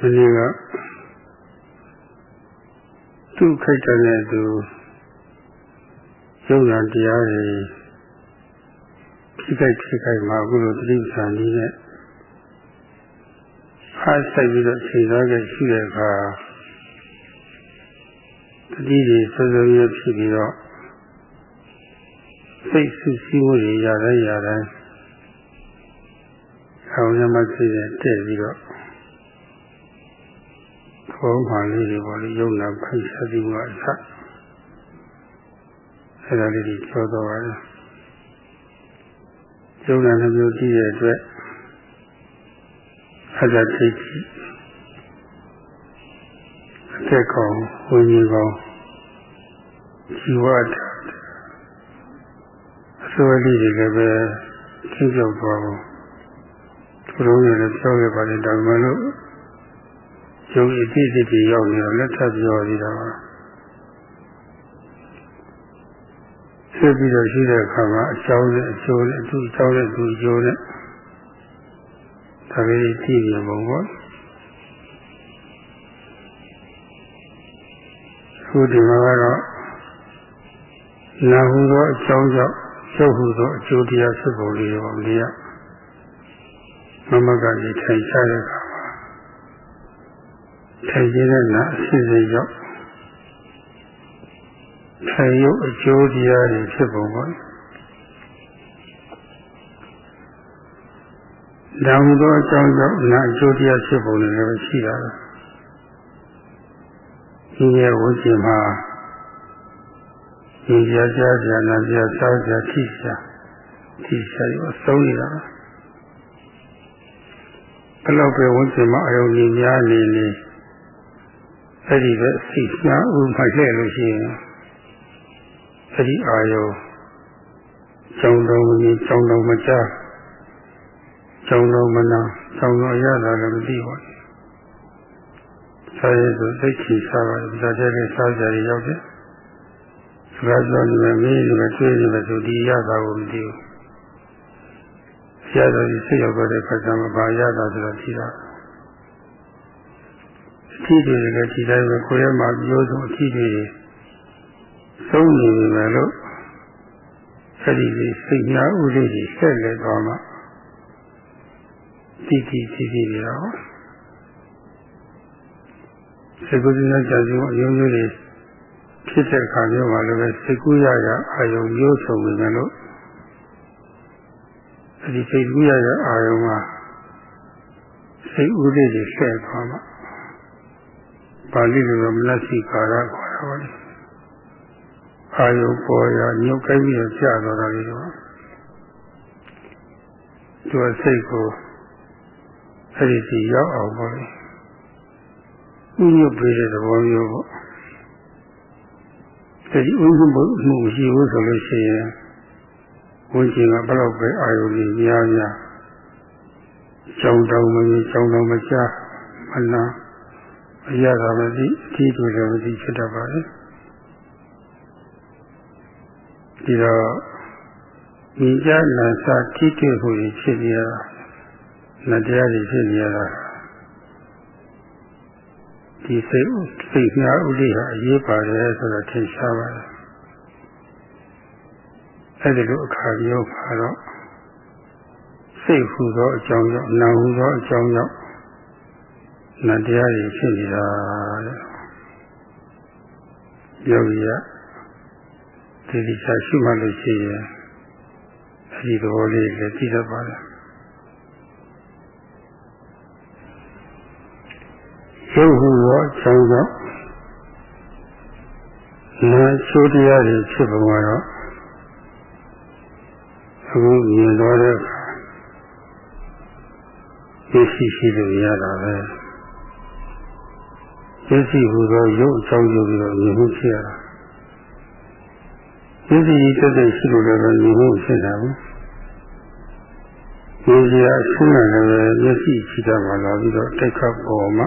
မင်းကသူ့ခိုက်တဲ့သူယုံနာတရားတွေခိခိုက်ခိခိုက်မှာအခုလိုတိဋ္ဌာန်ကြီးနဲ့အားဆိုင်ပြီးတော့ချိန်သွားခဲ့ရှိတဲ့အခါတတိတွေစစရဖြစ်ပြီးတော့စိတ်ဆူဆီးမှုတွေရတိုင်းရတိုင်းအောင်ရမသိတဲ့တဲ့ပြီးတော့ ခေါင်းမှလေးတွေပေါ်လို့ယုံနာဖိတ်ဆက်ပြီးမှအစအဲ့ဒါလေးကြီးပြောတော့ပါတယ်ယုံနာနှမျိုးကြည့်တဲ့အတွက်အဇတိတ်အသက်ကောင်ဝိညာဉ်ကောင်ဇီဝတအစိုးရလေးတွေလည်းပဲကျင်းပြောက်သွားဖို့သူတို့လည်းပြောရပါတယ်ဒါမှမဟုတ် ယုံအတိအကျရောက်နေတော့လက်ထပ်ပြောသေးတာပါဆက်ပြီးတော့ရှိတဲ့အခါမှာအချောင်းနဲ့အကျိုးနဲ့အတူအချောင်းနဲ့အတူအကျိုးနဲ့ဒါလေးကြည့်နေပုံပေါ့ခုဒီမှာကတော့နာဟုသောအကြောင်းကြောင့်ရုပ်ဟုသောအကျိုးတရားဖြစ်ပုံလေးရောလေးရမမကကြီးထိုင်ချတဲ့အခါမှာ ထိုင်ခြင်းနဲ့နာအစစ်စစ်ရောက်ထိုင်ရုပ်အကျိုးတရားတွေဖြစ်ပုံပေါ့ဒါဟုသောအကြောင်းကြောင့်နာအကျိုးတရားဖြစ်ပုံတွေလည်းရှိတာပဲဒီရဲ့ဝိကျင်မှာဒီကြကြကြနာကြစောကြထိရှာထိရှာရအဆုံးနေတာဘလောက်ပဲဝိကျင်မှာအယုံကြီးများနေနေ အဲ့ဒီပဲစိတ်ရှားဥမှလှည့်လို့ရှိရင်အဲ့ဒီအာယုံကျောင်းတော်မကြီးကျောင်းတော်မကြားကျောင်းတော်မနာကျောင်းတော်ရတာလည်းမသိပါဘူး။ဆရာဆိုသိချီစားပါတယ်ဒါကြတဲ့စားကြရရောက်တယ်။စကားပြောနေမယ်မေးနေမယ်တွေ့နေမယ်ဆိုဒီရတာကိုမသိဘူး။ဆရာတော်ကြီးစိတ်ရောက်တဲ့ခါကျမှဘာရတာဆိုတော့သိတာ။အ ထီးတွေလည်းဒီတိုင်းပဲကိုယ်ရဲ့မှာပြောဆုံးအထီးတွေသုံးနေပြီမယ်လို့အဲ့ဒီစိတ်များဥဒိကြီးဆက်လက်သွားမှတည်တည်တည်တည်နေတော့စေကုသနာကြာခြင်းအယုံမျိုးတွေဖြစ်တဲ့အခါမျိုးမှာလည်းစေကုရရအာယုံမျိုးဆုံးနေတယ်လို့အဲဒီစေကုရရအာယုံမှာစိတ်ဥဒိတွေဆက်သွားမှ ပါဠိလိုမနစိကာရခေါ်တာပါလေအာယုပေါ်ရညုတ်ကိုင်းပြီးကြာတော့တာလေးတော့သူစိတ်ကိုအဲ့ဒီစီရောက်အောင်ပေါ့လေဥညွတ်ပေးတဲ့သဘောမျိုးပေါ့အဲဒီဥညွတ်မှုမရှိဘူးဆိုလို့ရှိရင်ဝန်ကျင်ကဘယ်တော့ပဲအာယုကြီးများများကြောင်တောင်မကြီးကြောင်တောင်မချမနာ အရသာမသိအထီးတွေလည်းမသိဖြစ်တတ်ပါလေဒီတော့ဒီကြနာစာထိတွေ့မှုဖြစ်နေရတာနတရားတွေဖြစ်နေရတာဒီစိတ်စိတ်များဥဒိဟာအရေးပါတယ်ဆိုတော့ထင်ရှားပါတယ်အဲဒီလိုအခါမျိုးမှာတော့စိတ်ဟူသောအကြောင်းကြောင့်နာဟူသောအကြောင်းကြောင့် နတရားတွေဖြစ်နေတာတဲ့ယောဂီကဒီဒီချာရှိမှလို့ရှိရင်အဲဒီသဘောလေးလည်းသိတတ်ပါတယ်ရုပ်ဟူသောအကြောင်းကြောင့်နာချိုးတရားတွေဖြစ်ပုံကတော့အခုမြင်တော့တဲ့အခါသိရှိရှိလို့ရတာပဲ သိရှိဟူသောရုပ်အကြောင်းယူပြီးတော့မြင်မှုဖြစ်ရတာသိရှိတက်တဲ့ရှိလို့လည်းမြင်မှုဖြစ်တာဘူးဒီကြီးအဆင်းရဲလည်းမျက်စိကြည့်တာမှလာပြီးတော့တိတ်ခတ်ပေါ်မှာ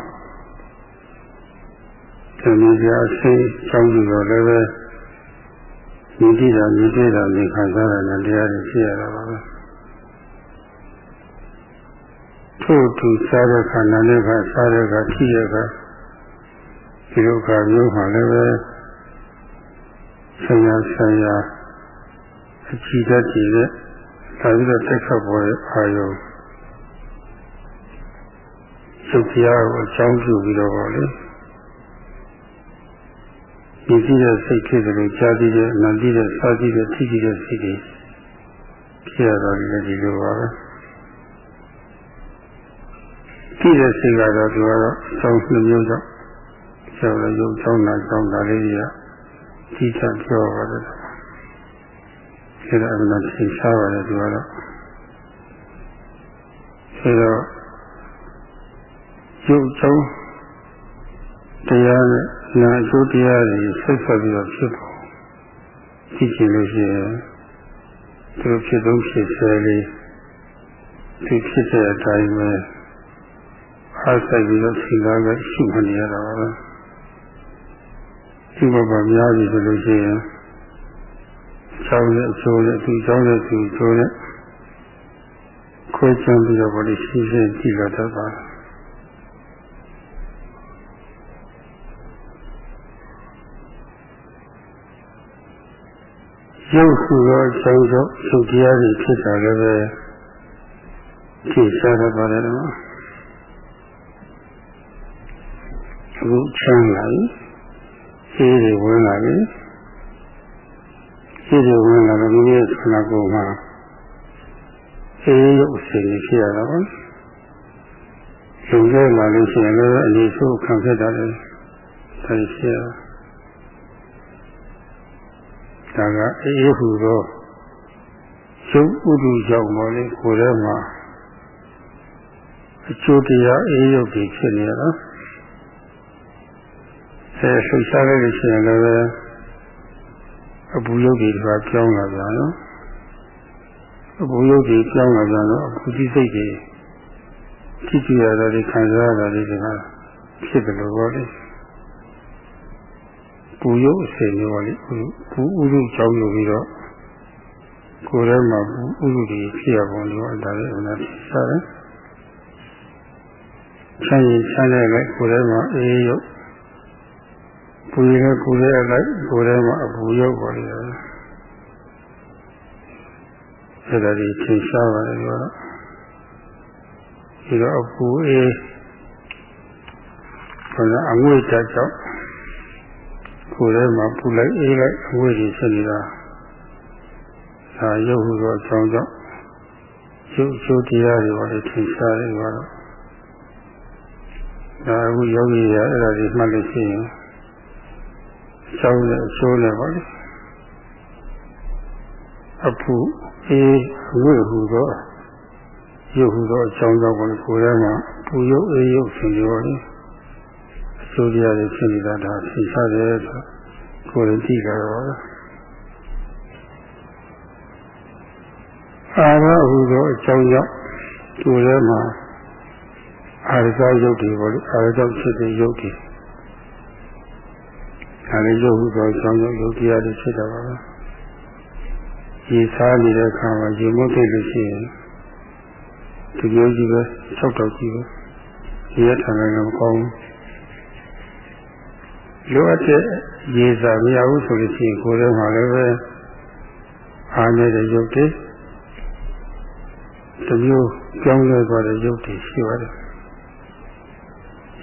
ဒီလိုကြာဆင်းချောင်းပြီးတော့လည်းပဲမြင်ကြည့်တာမြင်တွေ့တာမြင်ခံစားတာနဲ့တရားတွေဖြစ်ရတာပါပဲထိုထို့သူစားတဲ့ခါနာတဲ့ခါစားတဲ့ခါထိတဲ့ခါ ဒီလိုခါမျိုးမှာလည်းပဲဆရာဆရာအကြည့်တတ်ကြည့်တဲ့ဒါပြီးတော့တက်ခတ်ပေါ်တဲ့အာယုံရုပ်တရားကိုအကြောင်းပြုပြီးတော့ပေါ့လေဒီကြည့်တဲ့စိတ်ဖြစ်တယ်လို့ကြားကြည့်တဲ့အနန္တိတဲ့စားကြည့်တဲ့ထိကြည့်တဲ့စိတ်တွေဖြစ်ရတော့လည်းဒီလိုပါပဲကြည့်တဲ့စိတ်ကတော့သူကတော့အကြောင်းနှစ်မျိုးကြောင့် ကျော်လည်းရုပ်ကြောင်းနာကြောင်းဒါလေးတွေကကြည့်ချပြောပါတယ်အဲဒါအမှန်သင်ရှားပါတယ်သူကတော့အဲတော့ရုပ်ကြောင်းတရားနဲ့နာအကျိုးတရားတွေဆက်ဆက်ပြီးတော့ဖြစ်ပေါ်ကြည့်ချင်လို့ရှိရင်သူဖြစ်သုံးဖြစ်ဆဲလေးသူဖြစ်တဲ့အတိုင်းပဲအားဆိုင်ပြီးတော့စီကားပဲရှိမှနေရတာပါပဲ ဒီဘက်ကများပြီဆိုလို့ရှိရင်ချောင်းနဲ့အကျိုးနဲ့သူချောင်းနဲ့သူအကျိုးနဲ့ခွဲခြမ်းပြီးတော့ဗောလေရှင်းရှင်းကြည့်တော့တတ်ပါတယ်ရုပ်စုသောအကြောင်းကြောင့်ရုပ်တရားတွေဖြစ်တာလည်းပဲဖြေရှားတတ်ပါတယ်နော်အခုချမ်းလာပြီ ရှင်းတွေဝင်လာပြီရှင်းတွေဝင်လာတော့မိမိရဲ့ခန္ဓာကိုယ်မှာအေးရုပ်အစဉ်ဖြစ်ရတာပါလုံခဲ့လာလို့ရှိရင်လည်းအနေဆိုးခံဖြစ်တာလေဒါရှိရဒါကအေးဟူသောရုပ်ဥဒုကြောင့်ပေါ်လေကိုယ်ထဲမှာအကျိုးတရားအေးရုပ်တွေဖြစ်နေရတာ အဲလှုပ်ရှားလိုက်လို့ရှိရင်လည်းအပူရုပ်တွေကပြောင်းလာပြန်နော်အပူရုပ်တွေပြောင်းလာပြန်တော့အပူကြီးစိတ်တွေကြည့်ကြရတာဒီခံစားရတာဒီကဖြစ်တယ်လို့ပြောတယ်ပူရုပ်အစိမ်မျိုးပါလေပူဥရုကြောင်းယူပြီးတော့ကိုယ်ထဲမှာပူဥရုတွေဖြစ်ရပုံလို့ဒါလည်းအမှန်ရှားတယ်ဆန်းရင်ဆန်းတဲ့လည်းကိုယ်ထဲမှာအေးရုပ် ပူရတဲ့ကိုယ်ထဲလိုက်ကိုယ်ထဲမှာအပူရုပ်ပါလေအဲဒါဒီသင်ရှားပါတယ်ပြောတော့ဒီတော့အပူအေးခန္ဓာအငွေ့တတ်ကြောင့်ကိုယ်ထဲမှာပူလိုက်အေးလိုက်အငွေ့ကြီးဖြစ်နေတာဒါရုပ်ဟုသောအကြောင်းကြောင့်ရုပ်ချိုးတရားတွေပါလေသင်ရှားတယ်ပြောတော့ဒါအခုယောဂီရအဲ့ဒါဒီမှတ်လို့ရှိရင် ကျောင်းနဲ့အချိုးနဲ့ပါလေအဖူအေးဝိဟုသောရုပ်ဟုသောအကြောင်းကြောင့်ကိုယ်ထဲမှာပူရုပ်အေးရုပ်ဆင်ရောလေအချိုးတရားတွေဖြစ်နေတာဒါသိစားတယ်ဆိုကိုယ်ရင်ကြည့်ကြတော့အာရဟုသောအကြောင်းကြောင့်ကိုယ်ထဲမှာအာရဇရုပ်တွေပေါ့လေအာရဇဖြစ်တဲ့ရုပ်တွေ ဒါလည်းရုပ်ဟုသောအကြောင်းကြောင့်ရုပ်တရားတွေဖြစ်တာပါပဲရေစားနေတဲ့အခါမှာရေမုတ်သိလို့ရှိရင်ဒီလိုကြီးပဲ၆တောက်ကြီးပဲရေရထားတယ်မကောင်းဘူးလိုအပ်တဲ့ရေစာမရဘူးဆိုလို့ရှိရင်ကိုယ်ထဲမှာလည်းပဲအားနေတဲ့ရုပ်တွေတမျိုးကြောင်းလဲသွားတဲ့ရုပ်တွေရှိပါတယ်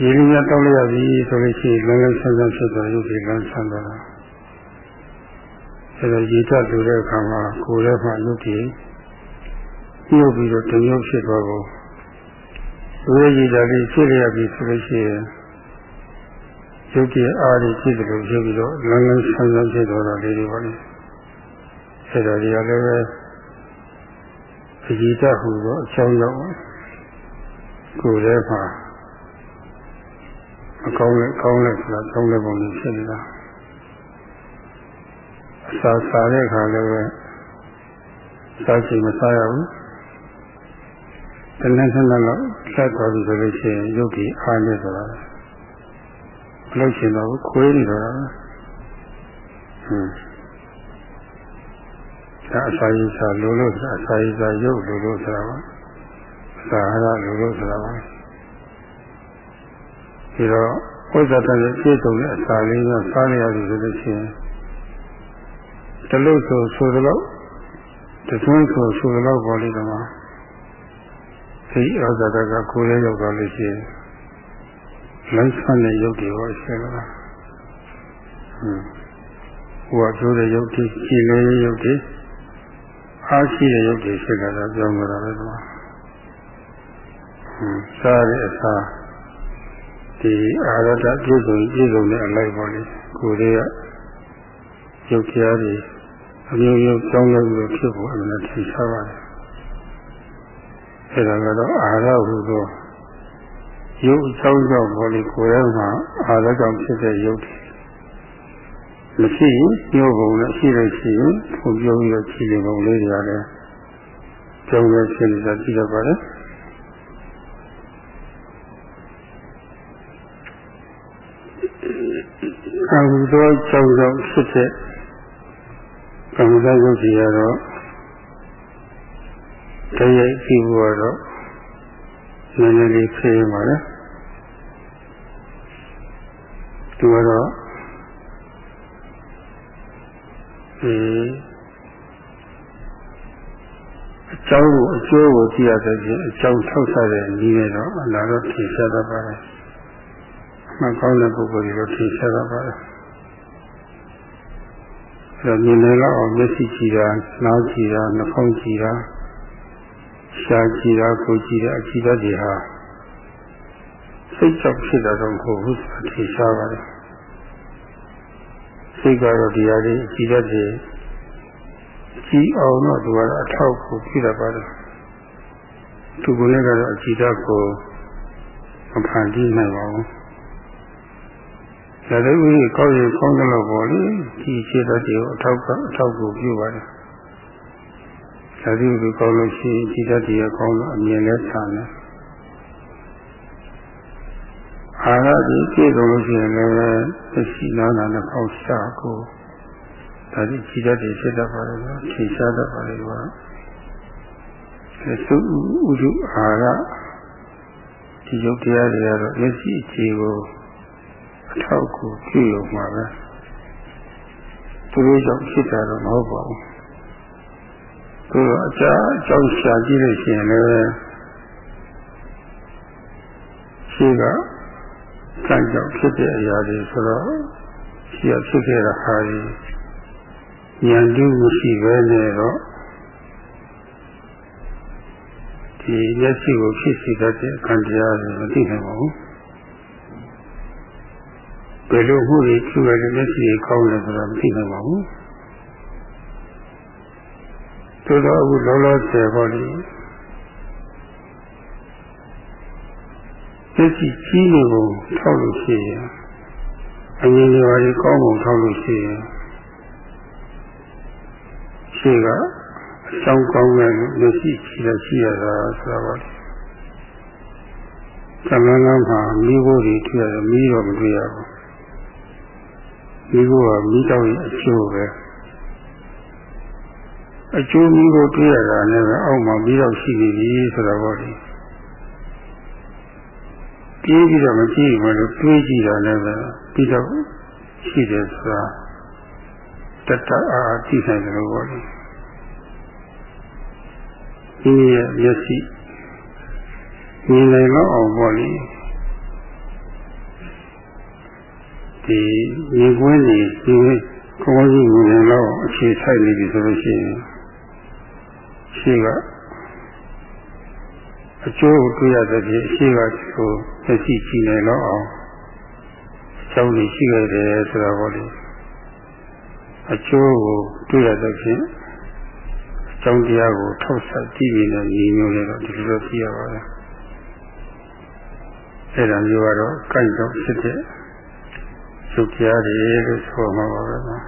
ရေလူများတောက်လိုက်ရပြီဆိုလို့ရှိရင်လမ်းလမ်းဆန်းဆန်းဖြစ်သွားရုပ်တွေလမ်းဆန်းသွားတာအဲဒါရေတတ်လို့တဲ့အခါမှာကိုယ်ထဲမှာရုပ်တွေပြုတ်ပြီးတော့တမျိုးဖြစ်သွားကိုဝိရိယလေးဖြစ်ရပြီဆိုလို့ရှိရင်ရုပ်ကြီးအားတွေဖြစ်တယ်လို့ပြောပြီးတော့လမ်းလမ်းဆန်းဆန်းဖြစ်သွားတာလေးတွေပါလေအဲဒါတွေကလည်းပဲအကြည်တတ်ဟူသောအချောင်းရောက်ကိုယ်ထဲမှာ အကောင်းနဲ့ကောင်းနဲ့ဆိုတာကောင်းတဲ့ပုံမျိုးဖြစ်နေတာအစာစားတဲ့အခါလည်းပဲစားချင်မစားရဘူးတနည်းစနတော့ဆက်သွားပြီဆိုလို့ရှိရင်ရုပ်ကြီးအားနေဆိုတာမလို့ရှင်တော့ခွေးနေတော့တာဟွန်းဒါအစာရည်စာလိုလို့ဆိုတာအစာရည်စာရုပ်လိုလို့ဆိုတာပါသာရလူလို့ဆိုတာပါ ဒီတော့ဝိဇ္ဇာတည်းပြည့်စုံတဲ့အစာလေးကစားရရတယ်ဆိုလို့ရှိရင်တလို့ဆိုဆိုတော့တသွင်းဆိုဆိုတော့ပေါ်လိမ့်တော့ဒီဩဇာတကကိုယ်ရဲ့ရောက်သွားလို့ရှိရင်လမ်းဆန်းတဲ့ရုပ်တွေဟောရှိလားဟွန်းဟိုကပြောတဲ့ရုပ်တွေကြည်လေးရုပ်တွေအားရှိတဲ့ရုပ်တွေဖြစ်လာတာပြောမှာပဲကွာဟွန်းစားတဲ့အစား ဒီအာရတပြည့်စုံပြည့်စုံတဲ့အလိုက်ပါလေကိုယ်တွေကရုပ်ကြားတွေအမျိုးမျိုးကြောင်းလို့ဖြစ်ဖို့အမှန်တရားရှားပါတယ်အဲဒါကတော့အာရဟုသောရုပ်အကြောင်းကြောင့်ဘောလေကိုယ်ရဲ့မှာအာရကြောင့်ဖြစ်တဲ့ရုပ်တွေမရှိရင်ညှို့ပုံနဲ့ရှိလို့ရှိရင်ပုံပြုံးပြီးတော့ခြေပုံလေးတွေရတယ်ကြောင်းလည်းဖြစ်နေတာကြည့်ရပါတယ် အဟုသောကြောင့်ကြောင့်ဖြစ်တဲ့ကမ္မဇယုတ်ကြီးရတော့တရိပ်ကြည့်ဖို့တော့နည်းနည်းလေးဖြေပါလေသူကတော့ဒီအကြောင်းကိုအကျိုးကိုကြည့်ရတဲ့ချင်းအကြောင်းထောက်ဆတဲ့နည်းနဲ့တော့အလားတော့ထင်ရှားတတ်ပါတယ်။ မှန်ကောင်းတဲ့ပုဂ္ဂိုလ်တွေတော့ထင်ရှားတတ်ပါတယ်။အဲမြင်နေတော့မျက်စိကြည့်တာ၊နားကြည့်တာ၊နှာခေါင်းကြည့်တာ၊ရှားကြည့်တာ၊ကိုယ်ကြည့်တာအကြည့်တတ်တွေဟာစိတ်ကြောင့်ဖြစ်တာတော့မဟုတ်ဘူးဆိုတာထင်ရှားပါတယ်။စိတ်ကတော့ဒီဟာလေးကြည်တတ်တယ်ကြည်အောင်တော့သူကတော့အထောက်ကိုပြတတ်ပါတယ်သူကလည်းကတော့အကြည်တတ်ကိုမဖန်တီးနိုင်ပါဘူး ဒါလည်းဦးကြီးကောင်းရင်ကောင်းတယ်လို့ပေါ့လေကြည်စေတတ်တယ်အထောက်ကအထောက်ကိုပြုပါတယ်ဒါဒီကိုကောင်းလို့ရှိရင်ကြည်တတ်တယ်ကောင်းလို့အမြင်လဲဆန်တယ်အာရဒီပြည့်စုံလို့ရှိရင်လည်းသိနာနာနဲ့ပေါက်ရှာကိုဒါဒီကြည်တတ်တယ်ဖြစ်တတ်ပါလေနော်ထင်ရှားတတ်ပါလေကွာသုဥဒုအာရဒီယုတ်တရားတွေကတော့မျက်စိအခြေကို အထောက်ကိုကြည့်လို့မှာပဲသူတို့ကြောင့်ဖြစ်တာတော့မဟုတ်ပါဘူးသူတို့အကြာအကြောင်းရှာကြည့်လို့ရှိရင်လည်းရှိကကံကြောင့်ဖြစ်တဲ့အရာတွေဆိုတော့ရှိရဖြစ်ခဲ့တဲ့ဟာတွေဉာဏ်တူးမရှိပဲနဲ့တော့ဒီမျက်စိကိုဖြစ်စေတတ်တဲ့ကံတရားတွေမသိနိုင်ပါဘူး ဘယ်လိုမှုတွေကျူရတဲ့မျက်စိကိုကောင်းတယ်ဆိုတာမသိနိုင်ပါဘူးသို့တော့အခုလောလောဆယ်ဟောဒီမျက်စိကြီးနေကိုထောက်လို့ရှိရင်အမြင်တွေပါဒီကောင်းပုံထောက်လို့ရှိရင်ရှိကအကြောင်းကောင်းတဲ့မျက်စိကြီးလည်းရှိရတာဆိုတာပါလေသမဏေမှာမိဖို့တွေတွေ့ရတယ်မိတော့မတွေ့ရဘူး မိဖို့ကမိတော့ရဲ့အကျိုးပဲအကျိုးမိဖို့တွေ့ရတာနဲ့ပဲအောက်မှာမိတော့ရှိနေပြီဆိုတာပေါ့လေပြေးပြီးတော့မကြည့်ဘူးလို့တွေးကြည့်တာလည်းပဲပြီးတော့ရှိတယ်ဆိုတာတတအားကြည့်နိုင်တယ်လို့ပြောတယ်ဒီရဲ့မျက်စိမြင်နိုင်တော့အောင်ပေါ့လေ ဒီမြင်ကွင်းကြီးဒီကောင်းကြီးမြင်တော့အခြေဆိုင်နေပြီဆိုလို့ရှိရင်ရှိကအကျိုးကိုတွေ့ရတဲ့ဖြင့်အရှိကကိုသိရှိကြည့်နိုင်တော့အောင်ကျောင်းကြီးရှိခဲ့တယ်ဆိုတော့ဗောလေအကျိုးကိုတွေ့ရတဲ့ဖြင့်ကျောင်းတရားကိုထောက်ဆက်ကြည့်နေတဲ့ညီမျိုးတွေတော့ဒီလိုတော့သိရပါတယ်အဲ့ဒါမျိုးကတော့ကြိုက်တော့ဖြစ်တဲ့ ရုပ်တရားတွေလို့ဆိုမှာပါပဲနော်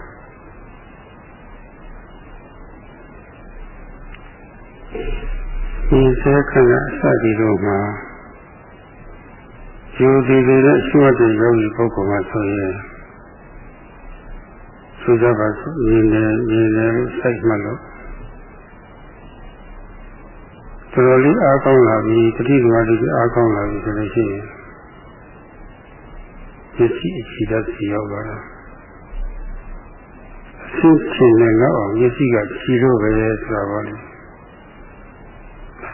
ဒီစေခဏအစဒီတို့မှာယူဒီတွေနဲ့ရှိရတဲ့ယောဂီပုဂ္ဂိုလ်မှာဆိုရင်ဆိုကြပါစို့မြင်တယ်မြင်တယ်စိတ်မှလို့သူတော်တော်လေးအားကောင်းလာပြီတတိယဝါဒီအားကောင်းလာပြီဆိုလို့ရှိရင် မျက်စိအခြေတတ်စီရောက်လာတာအဆင်းချင်းနဲ့ငေါ့အောင်မျက်စိကခြီလို့ပဲဆိုတာပါလေ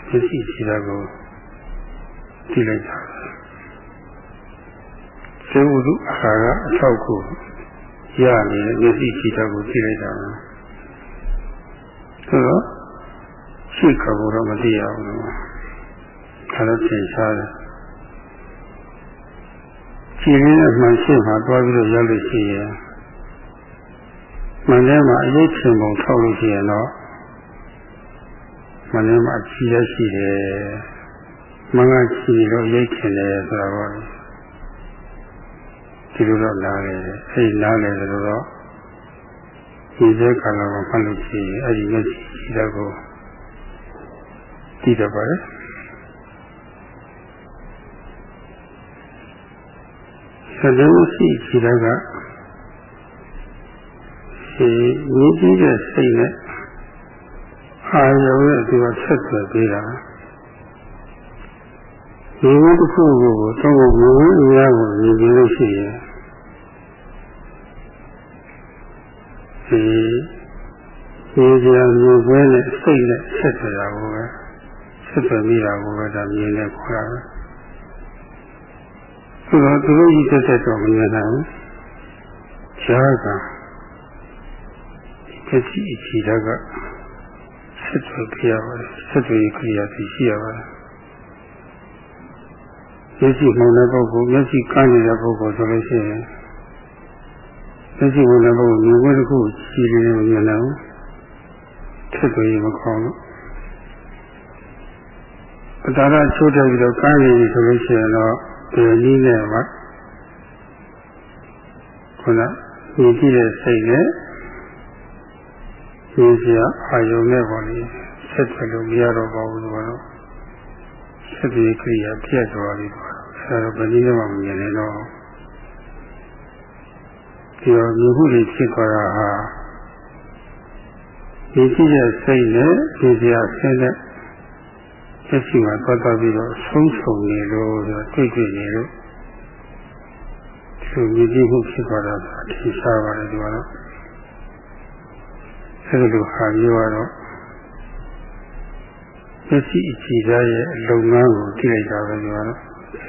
မျက်စိခြီတာကိုကြည့်လိုက်တာစေဝုဒ္ဓအာဟာရအထောက်ကိုရနေတဲ့မျက်စိခြီတာကိုကြည့်လိုက်တာဆိုတော့ရှိခဘောတော့မသိရဘူးလို့ဒါလည်းသင်ရှားတယ် ကြည်ရင်းနဲ့မှန်ရှင်းမှာတွားပြီးတော့ရောက်လို့ရှိရင်မန္တလေးမှာအရေးချင်ပုံထောက်လို့ရှိရင်တော့မန္တလေးမှာအချီရရှိတယ်မင်္ဂချီတော့ရိတ်ချင်တယ်ဆိုတာပေါ့ဒီလိုတော့နားလေအဲ့ဒီနားလေဆိုတော့ဒီစက်ကလာမှဖတ်လို့ရှိရင်အဲ့ဒီမျက်စိရှိတဲ့ကိုကြည့်တော့ပါလေသ ဒ္ဓရှိရှိတဲ့ကဒီမြည်ကြည့်တဲ့စိတ်နဲ့အာရုံနဲ့သူကဆက်သွယ်ပေးတာဒီလိုတစ်ခုကိုတော့ဘုံအများကိုမြည်ကြည့်လို့ရှိရင်ဒီဒီကြံမြည်ပွဲနဲ့စိတ်နဲ့ဆက်သွယ်တာကိုပဲဆက်သွယ်မိတာကိုပဲဒါမြင်နေခေါ်တာပဲ ဆိုတော့သူတို့ကြီးတက်တက်တော့မမြင်နိုင်ဘူးခြားကပစ္စည်းအချီတာကဆက်သွယ်ကြရပါတယ်ဆက်သွယ်ကြရသိရှိရပါတယ်မျက်စိမှောင်တဲ့ပုဂ္ဂိုလ်မျက်စိကန်းနေတဲ့ပုဂ္ဂိုလ်ဆိုလို့ရှိရင်မျက်စိမှောင်တဲ့ပုဂ္ဂိုလ်မြင်ခွင့်တစ်ခုရှိနေတယ်မမြင်နိုင်ဘူးဆက်သွယ်ရမကောင်းလို့အတားရချိုးတယ်ပြီးတော့ကန်းနေပြီဆိုလို့ရှိရင်တော့ ဒီနည်းနဲ့မှခုနမြင်ကြည့်တဲ့စိတ်နဲ့မြင်စရာအာယုံနဲ့ပေါ့လေဆက်သွယ်လို့မရတော့ပါဘူးဆိုတော့ဆက်ပြီးခရိယာပြတ်သွားပြီပေါ့အဲတော့ဘယ်နည်းနဲ့မှမမြင်နိုင်တော့ဒီတော့မြင်မှုတွေဖြစ်သွားတာဟာမြင်ကြည့်တဲ့စိတ်နဲ့မြင်စရာဆင်းတဲ့ သက်ရှိမှာသွားသွားပြီးတော့ဆုံးဆုံနေလို့ဆိုတွေ့တွေ့နေလို့ဒီမြည်ကြည့်မှုဖြစ်သွားတာအထင်ရှားပါတယ်ဒီကတော့အဲဒီလိုဟာမျိုးကတော့သက်ရှိအကြည့်သားရဲ့လုပ်ငန်းကိုကြည့်လိုက်တာပဲဒီကတော့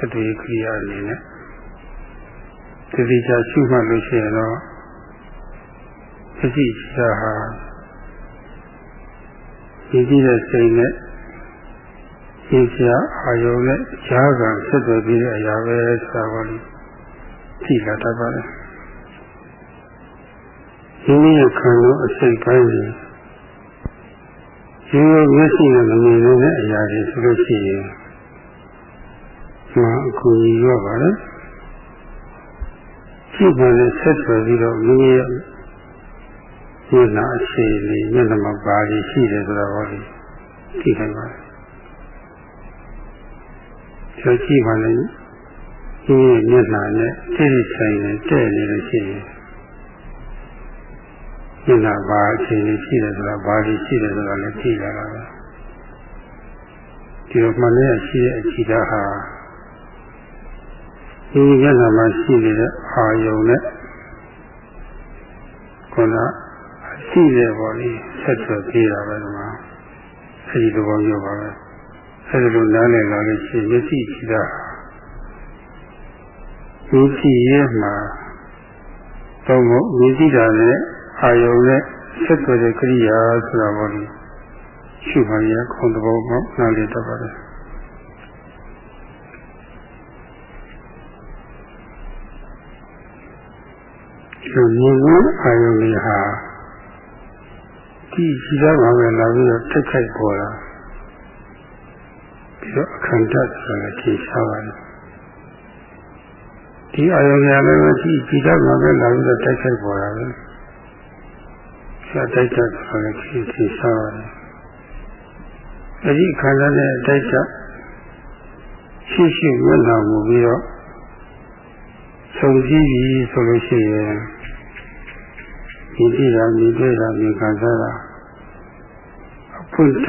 အတွေ့ခရီးအနေနဲ့ဒီဒီချာရှုမှတ်လို့ရှိရင်တော့သက်ရှိအကြည့်သားဟာဒီကြည့်တဲ့စိတ်နဲ့ သိစရာအာယုံနဲ့ဈာကံဆက်သွယ်ပြီးတဲ့အရာပဲဆိုတာကိုသိလာတတ်ပါတယ်။ဒီနည်းခံလို့အစိတ်ပိုင်းကြီးဒီလိုမျက်စိနဲ့မမြင်တဲ့အရာတွေဆိုလို့ရှိရင်မှအကူကြီးရပါလေ။ရှိပါလေဆက်သွယ်ပြီးတော့မိမိရဲ့မျက်နှာအခြေအနေမျက်နှာမှာပါပြီးရှိတယ်ဆိုတော့ဟောဒီသိနိုင်ပါတယ် ကျော်ကြည့်ပါလေဒီမျက်နှာနဲ့တိတိဆိုင်နဲ့တဲ့နေလို့ရှိရင်မျက်နှာဘာအခြေအနေရှိတယ်ဆိုတာဘာလို့ရှိတယ်ဆိုတာလည်းသိလာတာပဲဒီလိုမှန်တဲ့ရှိတဲ့အကြည့်တာဟာဒီမျက်နှာမှာရှိနေတဲ့အာယုံနဲ့ခုနအရှိတဲ့ပေါ်လေးဆက်သွယ်ပြေးတာပဲဒီမှာအဲဒီလိုပေါင်းရောပါပဲ အဲဒီလိုနားလည်လာလို့ရှိရင်မျက်စိကြည့်တာမျက်စိရဲ့မှာတော့မျက်စိတာနဲ့အာယုံနဲ့ဆက်သွယ်တဲ့ကရိယာဆိုတာပေါ့လေရှုမှန်ရခုံတဘောမှနားလည်တတ်ပါတယ်ဒီမြင်လို့အာယုံလေးဟာဒီရှိသားမှာပဲလာပြီးတော့ထိတ်ခိုက်ပေါ်လာ ပြီးတော့အခန္ဓာဆိုတာထင်ရှားပါတယ်ဒီအာယုံရလည်းပဲဒီဒီတော့မှပဲလာပြီးတော့တိုက်ခိုက်ပေါ်တာပဲဆက်တိုက်တာဆိုတာထင်ထင်ရှားပါတယ်အဲဒီခန္ဓာနဲ့တိုက်တာရှိရှိမျက်နှာမူပြီးတော့ဆုံကြည့်ပြီဆိုလို့ရှိရင်ဒီကြည့်တာမြင်တွေ့တာမြင်ခံစားတာအဖွင့်တ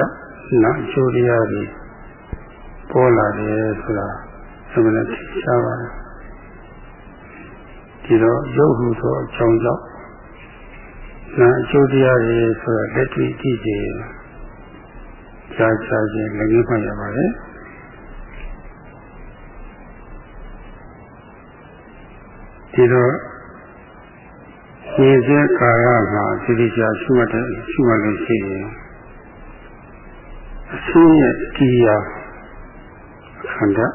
နာချိုးရရည် ပေါ်လာတယ်ဆိုတာသမဏသိရှားပါတယ်ဒီတော့ရုပ်ဟုသောအကြောင်းကြောင့်နာအကျိုးတရားတွေဆိုတာလက်တွေ့ကြည့်ကြည့်ကြားချခြင်းလည်းငြိမှတ်ရပါတယ်ဒီတော့ရေစဲကာရမှာဒီဒီချာရှိမှတ်တယ်ရှိမှတ်လို့ရှိရင်အရှင်းရဲ့တရား ခန္ဓာ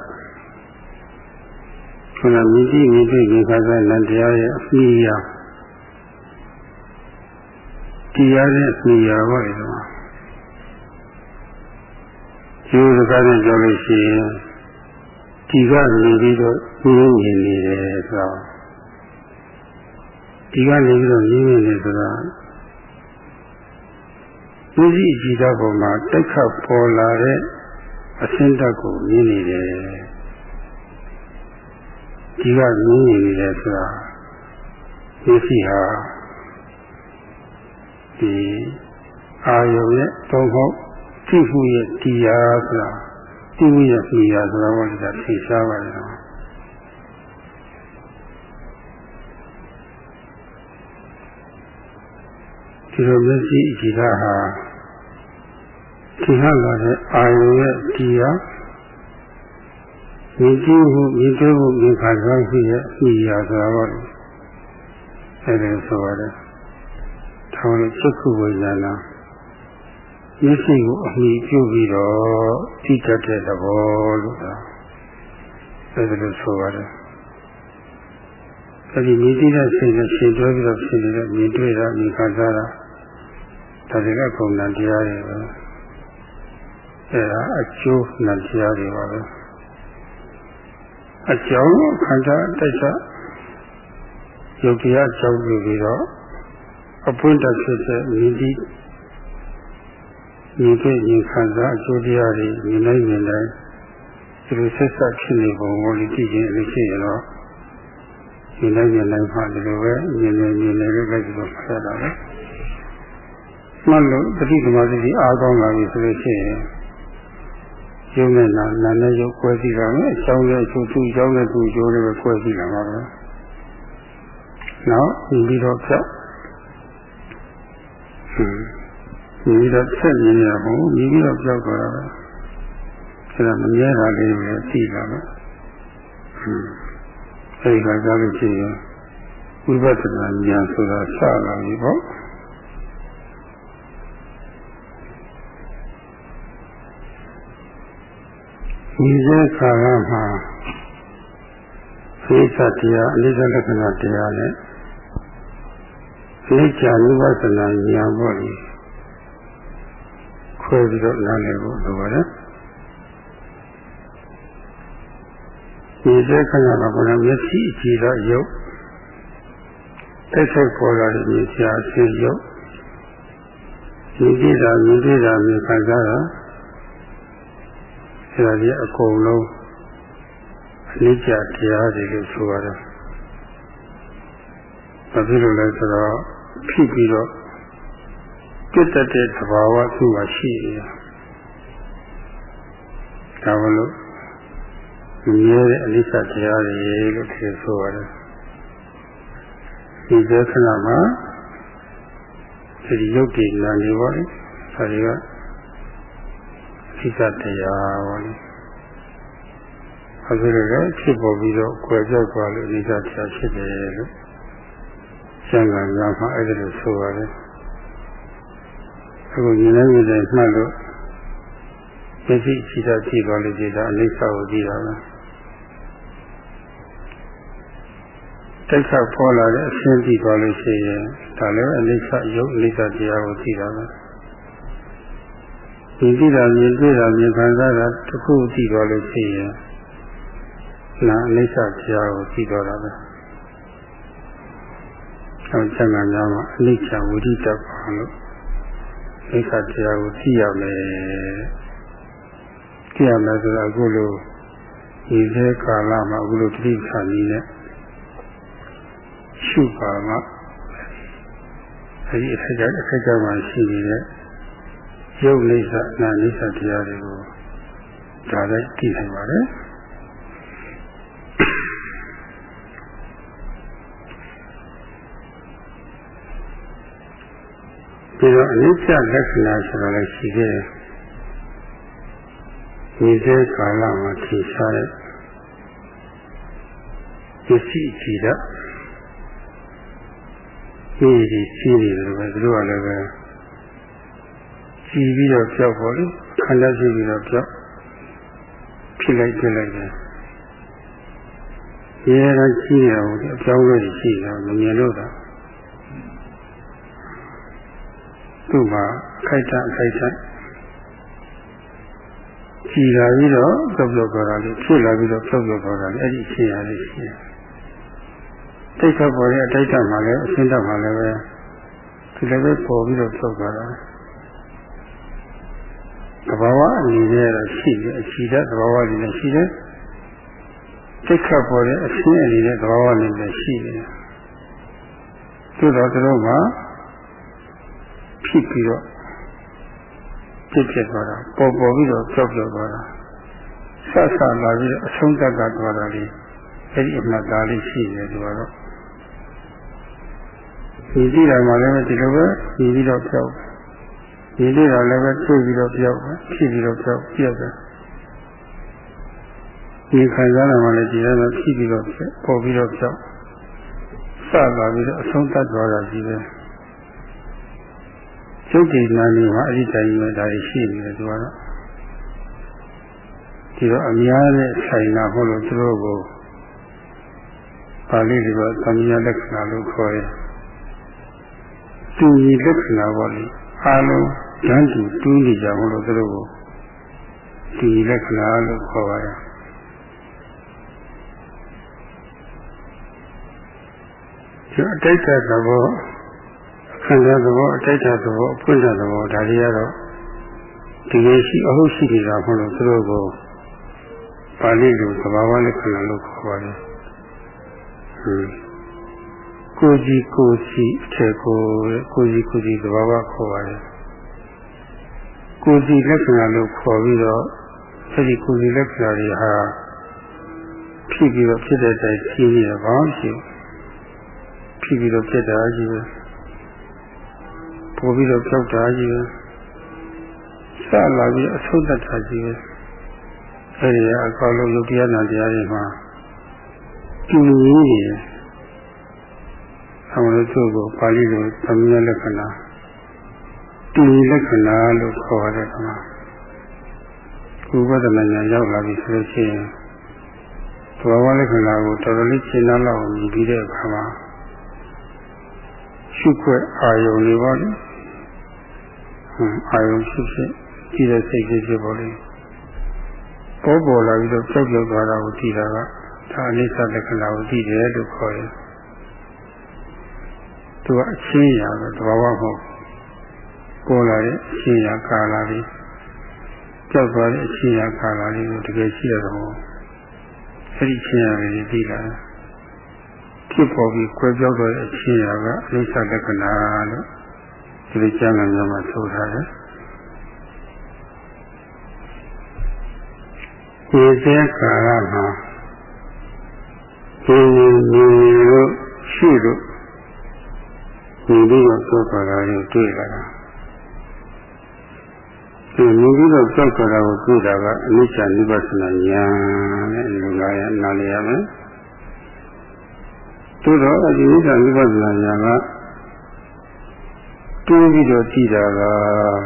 ခုနမြည်ကြည့်မြည်တွေ့ဒီခါစားနတရားရဲ့အမိယာတရားရဲ့အမိယာပေါ့လေတော့ကျိုးစကားနဲ့ပြောလို့ရှိရင်ဒီကနေပြီးတော့ဉာဏ်မြင်နေတယ်ဆိုတော့ဒီကနေပြီးတော့ဉာဏ်မြင်နေဆိုတာဉာဏ်ရှိကြည်သောပုံမှာတိုက်ခတ်ပေါ်လာတဲ့ အစင်းတက်ကိုမြင်နေတယ်ဒီကမြင်နေတယ်ဆိုတာဉာဏ်ရှိဟာဒီအာယုရဲ့သုံးဖို့ကြည့်မှုရဲ့တရားဆိုတာတိဝိရဲ့မိယာဆိုတာဘာလဲသိရှားပါလေတော့ဒီလိုမျက်စိအကြည့် တာဟာဒီဟလာတဲ့အာယုရဲ့တရားမြင်ကြည့်မှုမြင်တွေ့မှုမြင်ခါစားမှုရဲ့မိယာဆိုတာဘာလဲအဲ့ဒါဆိုရတယ်ထောင်းလို့ချက်ခုဝိညာဏမျက်စိကိုအမိပြုပြီးတော့တိတတ်တဲ့သဘောလို့ဒါအဲ့ဒါလို့ဆိုရတယ်အဲ့ဒီမြင်သိတဲ့စိတ်နဲ့ရှင်တွဲပြီးတော့ဖြစ်နေတဲ့မြင်တွေ့တာမြင်ခါစားတာဒါတွေကပုံဏတရားတွေပဲ အဲ့ဒါအကျိုးနတရားတွေပါပဲအကြောင်းခန္ဓာတိုက်စားယုတ်တရားကြောင့်ပြီးတော့အပွင့်တက်ဖြစ်တဲ့မြင်သိမြင်တွေ့မြင်ခံစားအကျိုးတရားတွေမြင်နိုင်မြင်နိုင်ဒီလိုဆက်ဆက်ဖြစ်နေပုံကိုကြည့်ရင်လည်းရှိရတော့မြင်နိုင်မြင်နိုင်မှဒီလိုပဲမြင်နေမြင်နေလည်းပဲဒီလိုဖတ်ရတာပဲမှတ်လို့ပฏิသမာဓိအားကောင်းလာပြီဆိုလို့ရှိရင် ရုပ်နဲ့နာနာနဲ့ရုပ်ကွဲစီတာမယ်အကြောင်းနဲ့အကျိုးသူ့အကြောင်းနဲ့သူ့အကျိုးတွေပဲကွဲစီတာပါပဲနောက်ပြီးတော့ဖြတ်ဟွန်းဒီတော့ဆက်မြင်ရပုံမြည်ပြီးတော့ကြောက်သွားတာပဲအဲဒါမမြဲတာလေးပဲသိတာပဲဟွန်းအဲဒီကကြားလို့ရှိရင်ဝိပဿနာဉာဏ်ဆိုတာစလာပြီပေါ့ ဒီစေခါရမှာသိသတရားအနိစ္စလက္ခဏာတရားနဲ့သိချာဝိပဿနာဉာဏ်ပေါ့လေခွဲပြီးတော့နားလည်ဖို့လိုပါတယ်ဒီစေခဏကဘုရားမျက်စိအကြည့်တော့ရုပ်တိုက်ခိုက်ပေါ်လာတဲ့မြင်ရှားအစစ်ရုပ်ဒီကြည့်တာမြင်ကြည့်တာမြင်ခံစားတာ အဲဒါကြီးအကုန်လုံးအနိစ္စတရားတွေလို့ဆိုရတယ်ဘာဖြစ်လို့လဲဆိုတော့ဖြစ်ပြီးတော့ပြတ်တတ်တဲ့သဘာဝသူ့မှာရှိနေတာဒါမလို့မြဲတဲ့အနိစ္စတရားတွေလို့ပြောဆိုရတယ်ဒီဒေသနာမှာဒီရုပ်တည်နာနေပါလေဒါတွေက အနိစ္စတရားပါလေအဲဒီလိုလည်းဖြစ်ပေါ်ပြီးတော့ကွယ်ပြောက်သွားလို့အနိစ္စတရားဖြစ်တယ်လို့ကျန်ကများမှာအဲ့ဒါလို့ဆိုရတယ်အခုညီနေညီနေမှတ်လို့မျက်စိကြည့်တာကြည့်ပါလို့ကြည့်တာအနိစ္စကိုကြည့်တာပဲတိုက်ခတ်ပေါ်လာတဲ့အရှင်းကြည့်ပါလို့ရှိရင်ဒါလည်းအနိစ္စယုတ်အနိစ္စတရားကိုကြည့်တာပဲ ဒီကြည့်တာမြင်တွေ့တာမြင်ခံစားတာတစ်ခုကြည့်ပါလို့ရှိရင်နာအနိစ္စတရားကိုကြည့်တော့တာပဲအောင်ချက်ကများမှာအနိစ္စဝိရိတပါလို့အိဋ္ဌတရားကိုသိရမယ်သိရမယ်ဆိုတော့အခုလိုဒီသေးကာလမှာအခုလိုတိခါနည်းနဲ့ရှုပါမှာအဲဒီအထက်ကအခက်ကမှရှိနေတဲ့ ရုပ်နိစ္စနာနိစ္စတရားတွေကိုဒါလည်းကြည့်နိုင်ပါတယ်ပြီးတော့အနိစ္စလက္ခဏာဆိုတော့လည်းရှိသေးတယ်ဒီစေကာလမှာထင်ရှားတဲ့ပစ္စည်းကြည့်တော့ဒီဒီရှိနေတယ်ပဲသူတို့ကလ ည်းပဲကြည်ပြီးတော့ကြောက်ပေါ်လေခန္ဓာရှိပြီးတော့ကြောက်ဖြစ်လိုက်ဖြစ်လိုက်တယ်ရေရကြီးနေတော့အကြောင်းလေးရှိတယ်မမြင်လို့တော့သူ့မှာခိုက်တအခိုက်တကြည်လာပြီးတော့ပြုတ်ပြုတ်ခေါ်တာလေးဖြစ်လာပြီးတော့ပြုတ်ပြုတ်ခေါ်တာလေးအဲ့ဒီအချင်းရလေးရှိတယ်တိတ်ခတ်ပေါ်တဲ့အတိတ်တမှာလည်းအရှင်းတမှာလည်းပဲဒီလည်းပဲပေါ်ပြီးတော့ပြုတ်သွားတာ သဘာဝအနေနဲ့တော့ရှိတယ်အချီတဲ့သဘာဝအနေနဲ့ရှိတယ်တိတ်ခတ်ပေါ်တဲ့အရှင်းအနေနဲ့သဘာဝအနေနဲ့ရှိတယ်သို့တော့သူတို့ကဖြစ်ပြီးတော့ဖြစ်ဖြစ်သွားတာပေါ်ပေါ်ပြီးတော့ကြောက်ကြောက်သွားတာဆက်ဆက်လာပြီးတော့အဆုံးသတ်တာသွားတာလေးအဲ့ဒီအမှတ်သားလေးရှိတယ်သူကတော့ဒီကြည့်တာမှလည်းဒီလိုပဲဒီပြီးတော့ကြောက် ဒီလေးတော့လည်းပဲတွေ့ပြီးတော့ကြောက်ဖြစ်ပြီးတော့ကြောက်ပြက်တယ်ဒီခံစားရမှလည်းဒီလိုဖြစ်ပြီးတော့ပေါ်ပြီးတော့ကြောက်ဆက်လာပြီးတော့အဆုံးသတ်သွားတာကြီးပဲကျုပ်ဒီနာနေမှာအရိတိုင်းပဲဒါရှိနေတယ်သူကတော့ဒီတော့အများနဲ့ဆိုင်တာဟုတ်လို့သူတို့ကိုပါဠိလိုကသံဃာလက္ခဏာလို့ခေါ်ရင်သူကြီးလက္ခဏာပေါ့လေအားလုံး ဉာဏ်တူတူးနေကြမလို့သူတို့ကိုဒီလက္ခဏာလို့ခေါ်ပါရဒီအတိတ်သဘောခန္ဓာသဘောအတိတ်သဘောအဖွင့်တဲ့သဘောဒါတွေကတော့ဒီလိုရှိအဟုတ်ရှိနေတာမဟုတ်လို့သူတို့ကိုပါဠိလိုသဘာဝလက္ခဏာလို့ခေါ်ပါတယ်ဟင်းကိုကြီးကိုစီအထက်ကိုကိုကြီးကိုကြီးသဘာဝခေါ်ပါတယ် ကိုကြီးလက္ခဏာလို့ခေါ်ပြီးတော့အဲဒီကိုကြီးလက္ခဏာတွေဟာဖြစ်ပြီးတော့ဖြစ်တဲ့တိုင်ကြီးနေတော့ဘာမှမရှိဘူးဖြစ်ပြီးတော့ဖြစ်တာကြီးပဲပို့ပြီးတော့ကြောက်တာကြီးပဲစလာပြီးအဆုတ်တတ်တာကြီးပဲအဲဒီအကောလုံးယုတ်တရားနာတရားတွေမှာကျူရင်းနေတယ်အောင်လို့သူ့ကိုပါဠိလိုသမယလက္ခဏာ တူလက္ခဏာလို့ခေါ်တဲ့ခါမှာဥပဒနာညာရောက်လာပြီဆိုလို့ရှိရင်သဘာဝလက္ခဏာကိုတော်တော်လေးရှင်းလောက်မြည်ပြီးတဲ့အခါမှာရှုခွက်အာယုံတွေပေါ့လေအာယုံရှိဖြစ်ကြည့်တဲ့စိတ်ကြီးဖြစ်ပေါ်လေပေါ်ပေါ်လာပြီးတော့ကြောက်ကြောက်သွားတာကိုကြည့်တာကဒါအနိစ္စလက္ခဏာကိုကြည့်တယ်လို့ခေါ်တယ်သူကအချင်းရာတော့တဘာဝမဟုတ် ပေါ်လာတဲ့အချင်းရာကာလာလေးကြောက်သွားတဲ့အချင်းရာကာလာလေးကိုတကယ်ရှိရတော့အဲ့ဒီချင်းရာလေးပြီးလာဖြစ်ပေါ်ပြီးကွဲပြောက်သွားတဲ့အချင်းရာကအနိစ္စလက္ခဏာလို့ဒီလိုကျမ်းဂန်များမှာဆိုထားတယ်ဒီစေကာလမှာဒီနေနေလို့ရှိလို့ဒီလိုတော့ပြောကြတာကိုတွေ့လာတာ ဒီမြင်ပြီးတော့ကြောက်ကြတာကိုတွေ့တာကအနိစ္စနိဗ္ဗာန်ဉာဏ်နဲ့လူလာရနားလည်ရမယ်သို့တော့ဒီနိစ္စနိဗ္ဗာန်ဉာဏ်ကတွင်းပြီးတော့ကြည့်တာလား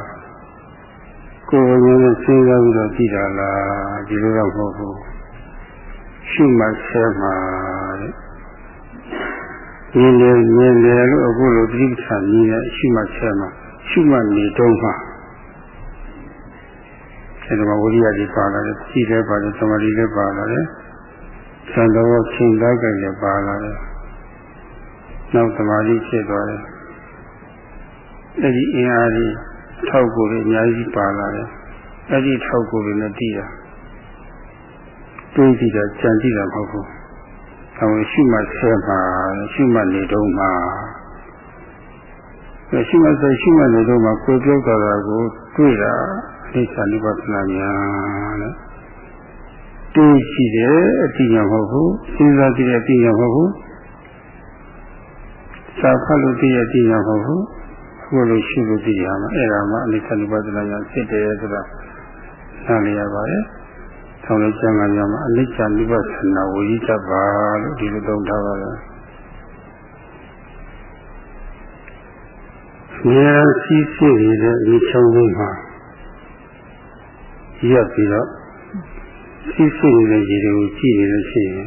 ကိုယ်ရင်းနဲ့စဉ်းစားပြီးတော့ကြည့်တာလားဒီလိုတော့မဟုတ်ဘူးရှုမှတ်ဆဲမှာတဲ့မြင်တယ်မြင်တယ်လို့အခုလိုတိပ္ပံနည်းနဲ့ရှုမှတ်ဆဲမှာရှုမှတ်နေတော့မှာ အဲဒီမှာဝိရိယကြီးပါလာတယ်ကြည့်တယ်ပါတယ်သမာဓိလည်းပါလာတယ်သံတော်ချင်းတိုက်ကြလည်းပါလာတယ်နောက်သမာဓိဖြစ်သွားတယ်အဲ့ဒီအင်အားကြီးထောက်ကိုယ်တွေအများကြီးပါလာတယ်အဲ့ဒီထောက်ကိုယ်တွေနဲ့တည်တာတွေးကြည့်တာကြံကြည့်တာမဟုတ်ဘူး။အဲရှိမှဆဲမှာရှိမှနေတော့မှာရှိမှဆဲရှိမှနေတော့မှာကိုယ်ပြောတာကိုတွေ့တာ အိဋ္ဌာနိဗ္ဗာန်ညာတဲ့တွေးရှိတယ်အတိညာမဟုတ်ဘူးစဉ်းစားကြည့်တဲ့အတိညာမဟုတ်ဘူးစာဖတ်လို့သိရအတိညာမဟုတ်ဘူးအခုလိုရှိလို့သိရမှာအဲ့ဒါမှအနိစ္စနုပါဒနာညာဖြစ်တယ်ဆိုတာနားလည်ရပါတယ်။ဆောင်းလေးကျမ်းဂန်များမှာအနိစ္စနုပါဒနာဝိရိတပါလို့ဒီလိုသုံးထားပါတယ်။ဉာဏ်စီးစိနေတဲ့ဒီချောင်းလေးမှာ ရပ်ပြီးတော့စီးစိနေတဲ့ရေတွေကိုကြည့်နေလို့ရှိရင်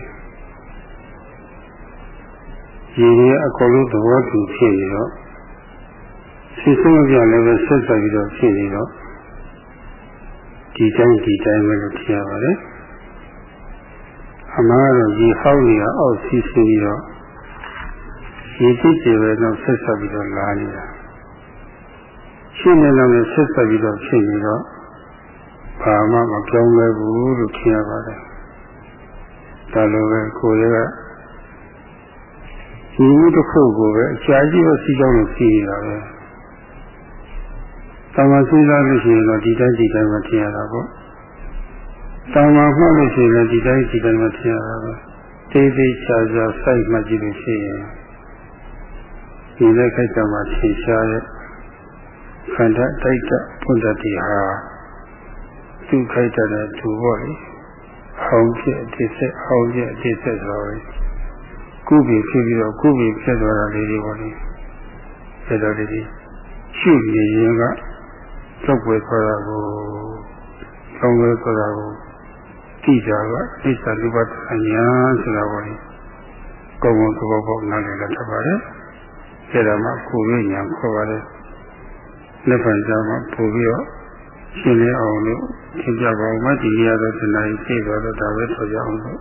ရေတွေအကုန်လုံးသဘောတူဖြစ်နေတော့စီးစိမပြလည်းပဲဆက်ဆက်ပြီးတော့ဖြစ်နေတော့ဒီတိုင်းဒီတိုင်းပဲလို့ထင်ရပါတယ်အမှားတော့ရေဟောက်နေတာအောက်စီးစိပြီးတော့ရေတိတ်တွေပဲတော့ဆက်ဆက်ပြီးတော့လာနေတာရှင်းနေတော့ဆက်ဆက်ပြီးတော့ဖြစ်နေတော့ ဘာမှမပြောင်းလဲဘူးလို့ထင်ရပါတယ်ဒါလိုပဲကိုယ်ရဲ့ဒီမှုတစ်ခုကိုပဲအကြာကြီးပဲစီးကြောင်းလို့စီးနေတာပဲတမန်စဉ်းစားလို့ရှိရင်တော့ဒီတိုင်းဒီတိုင်းမထင်ရတာပေါ့တမန်မှတ်လို့ရှိရင်ဒီတိုင်းဒီတိုင်းမထင်ရတာပဲတေးသေးချာချာစိုက်မှတ်ကြည့်လို့ရှိရင်ဒီလက်ခိုက်တာမှထင်ရှားတဲ့ခန္ဓာတိုက်တာဘုဒ္ဓတိဟာ သူခိုက်တဲ့သူပေါ့လေဟောင်းဖြစ်အတိဆက်ဟောင်းဖြစ်အတိဆက်ဆိုတော့ကုပြီဖြစ်ပြီးတော့ကုပြီဖြစ်သွားတာလေးတွေပေါ့လေအဲဒါလေးတွေရှုနေရင်ကသုတ်ွယ်ခေါ်တာကိုဆောင်းွယ်ခေါ်တာကိုသိကြတော့အိသလူပတ္တညာဆိုတာပေါ့လေကောင်းကောင်းသဘောပေါက်နားလည်လာတတ်ပါတယ်အဲဒါမှကိုယ်ရညာခေါ်ပါတယ်လက်ဖန်ကြမှာပို့ပြီးတော့ ရှင်းလင်းအောင်လို့သင်ပြပါဦးမဒီနေရာတော့ဒီနိုင်သိသွားတော့ဒါပဲဆိုကြအောင်လို့